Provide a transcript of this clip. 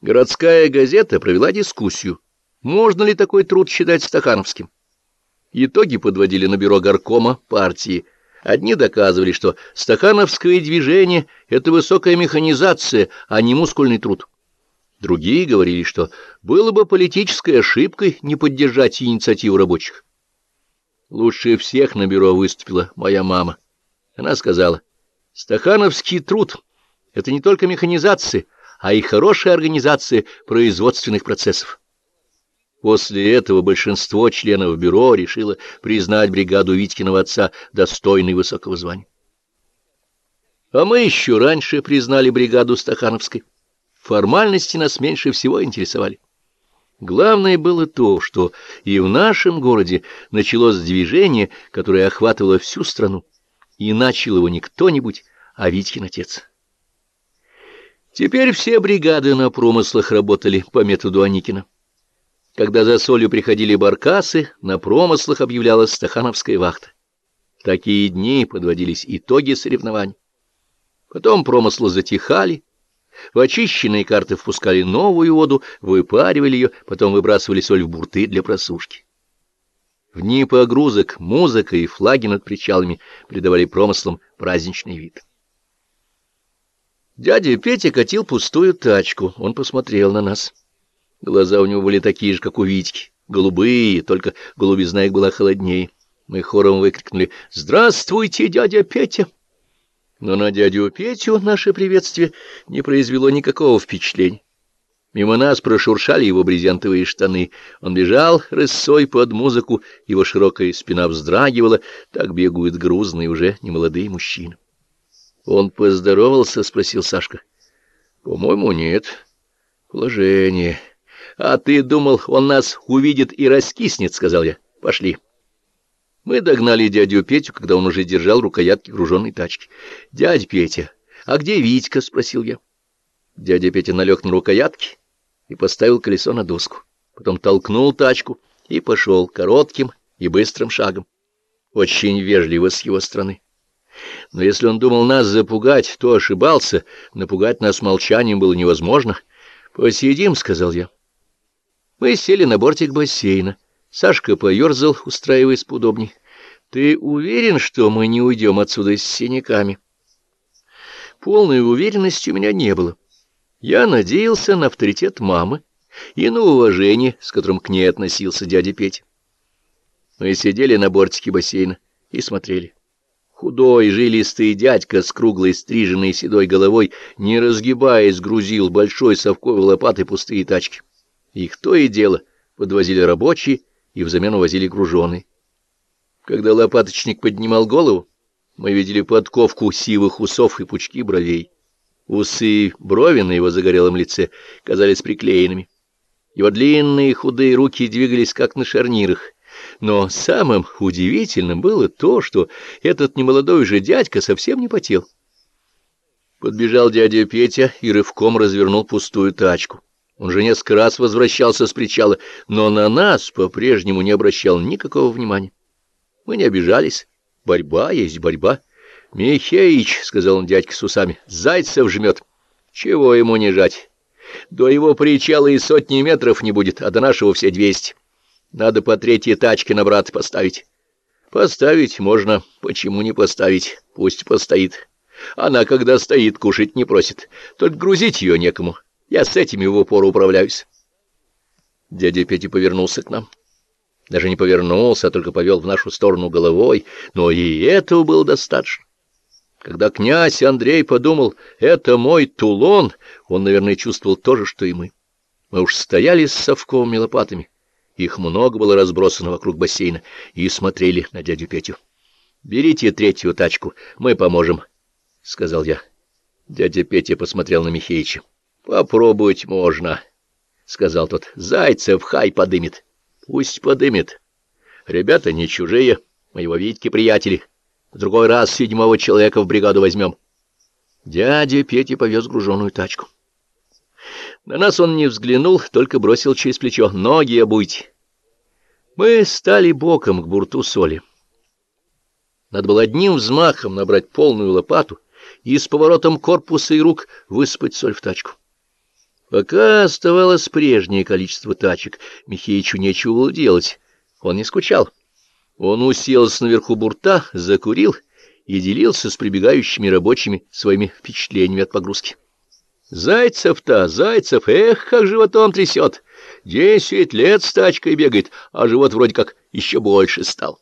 Городская газета провела дискуссию, можно ли такой труд считать стахановским. Итоги подводили на бюро горкома партии. Одни доказывали, что стахановское движение — это высокая механизация, а не мускульный труд. Другие говорили, что было бы политической ошибкой не поддержать инициативу рабочих. Лучше всех на бюро выступила моя мама. Она сказала, «Стахановский труд — это не только механизация, а и хорошая организация производственных процессов». После этого большинство членов бюро решило признать бригаду Витькиного отца достойной высокого звания. А мы еще раньше признали бригаду Стахановской. Формальности нас меньше всего интересовали. Главное было то, что и в нашем городе началось движение, которое охватывало всю страну, и начал его не кто-нибудь, а Витькин отец. Теперь все бригады на промыслах работали по методу Аникина. Когда за солью приходили баркасы, на промыслах объявлялась стахановская вахта. В такие дни подводились итоги соревнований. Потом промыслы затихали, в очищенные карты впускали новую воду, выпаривали ее, потом выбрасывали соль в бурты для просушки. В дни погрузок музыка и флаги над причалами придавали промыслам праздничный вид. Дядя Петя катил пустую тачку. Он посмотрел на нас. Глаза у него были такие же, как у Витьки, голубые, только голубизна их была холоднее. Мы хором выкрикнули «Здравствуйте, дядя Петя!» Но на дядю Петю наше приветствие не произвело никакого впечатления. Мимо нас прошуршали его брезентовые штаны. Он бежал рысой под музыку, его широкая спина вздрагивала, так бегают грузные уже немолодые мужчины. — Он поздоровался? — спросил Сашка. — По-моему, нет. — Положение. — А ты думал, он нас увидит и раскиснет, — сказал я. — Пошли. — мы догнали дядю Петю, когда он уже держал рукоятки груженной тачки. — Дядя Петя, а где Витька? — спросил я. Дядя Петя налег на рукоятки и поставил колесо на доску. Потом толкнул тачку и пошел коротким и быстрым шагом. Очень вежливо с его стороны. Но если он думал нас запугать, то ошибался. Напугать нас молчанием было невозможно. «Посидим», — сказал я. Мы сели на бортик бассейна. Сашка поерзал, устраиваясь поудобней. — Ты уверен, что мы не уйдем отсюда с синяками? Полной уверенности у меня не было. Я надеялся на авторитет мамы и на уважение, с которым к ней относился дядя Петя. Мы сидели на бортике бассейна и смотрели. Худой, жилистый дядька с круглой стриженной седой головой, не разгибаясь, грузил большой совковой лопатой пустые тачки. Их то и дело подвозили рабочие, и взамен увозили груженый. Когда лопаточник поднимал голову, мы видели подковку сивых усов и пучки бровей. Усы брови на его загорелом лице казались приклеенными. Его длинные худые руки двигались как на шарнирах. Но самым удивительным было то, что этот немолодой же дядька совсем не потел. Подбежал дядя Петя и рывком развернул пустую тачку. Он же несколько раз возвращался с причала, но на нас по-прежнему не обращал никакого внимания. Мы не обижались. Борьба есть борьба. — Михеич, — сказал он дядька с усами, — зайцев жмет. Чего ему не жать? До его причала и сотни метров не будет, а до нашего все двести. Надо по третьей тачке на брата поставить. Поставить можно. Почему не поставить? Пусть постоит. Она, когда стоит, кушать не просит. Только грузить ее некому. Я с этими в упор управляюсь. Дядя Петя повернулся к нам. Даже не повернулся, а только повел в нашу сторону головой, но и этого было достаточно. Когда князь Андрей подумал, это мой Тулон, он, наверное, чувствовал то же, что и мы. Мы уж стояли с совковыми лопатами, их много было разбросано вокруг бассейна, и смотрели на дядю Петю. — Берите третью тачку, мы поможем, — сказал я. Дядя Петя посмотрел на Михеича. — Попробовать можно, — сказал тот. — Зайцев хай подымет. — Пусть подымет. Ребята не чужие, моего Витьки приятели. В другой раз седьмого человека в бригаду возьмем. Дядя Петя повез груженую тачку. На нас он не взглянул, только бросил через плечо. Ноги обуйте. Мы стали боком к бурту соли. Надо было одним взмахом набрать полную лопату и с поворотом корпуса и рук высыпать соль в тачку. Пока оставалось прежнее количество тачек, Михеичу нечего было делать. Он не скучал. Он уселся наверху бурта, закурил и делился с прибегающими рабочими своими впечатлениями от погрузки. Зайцев-то, Зайцев, эх, как животом трясет. Десять лет с тачкой бегает, а живот вроде как еще больше стал.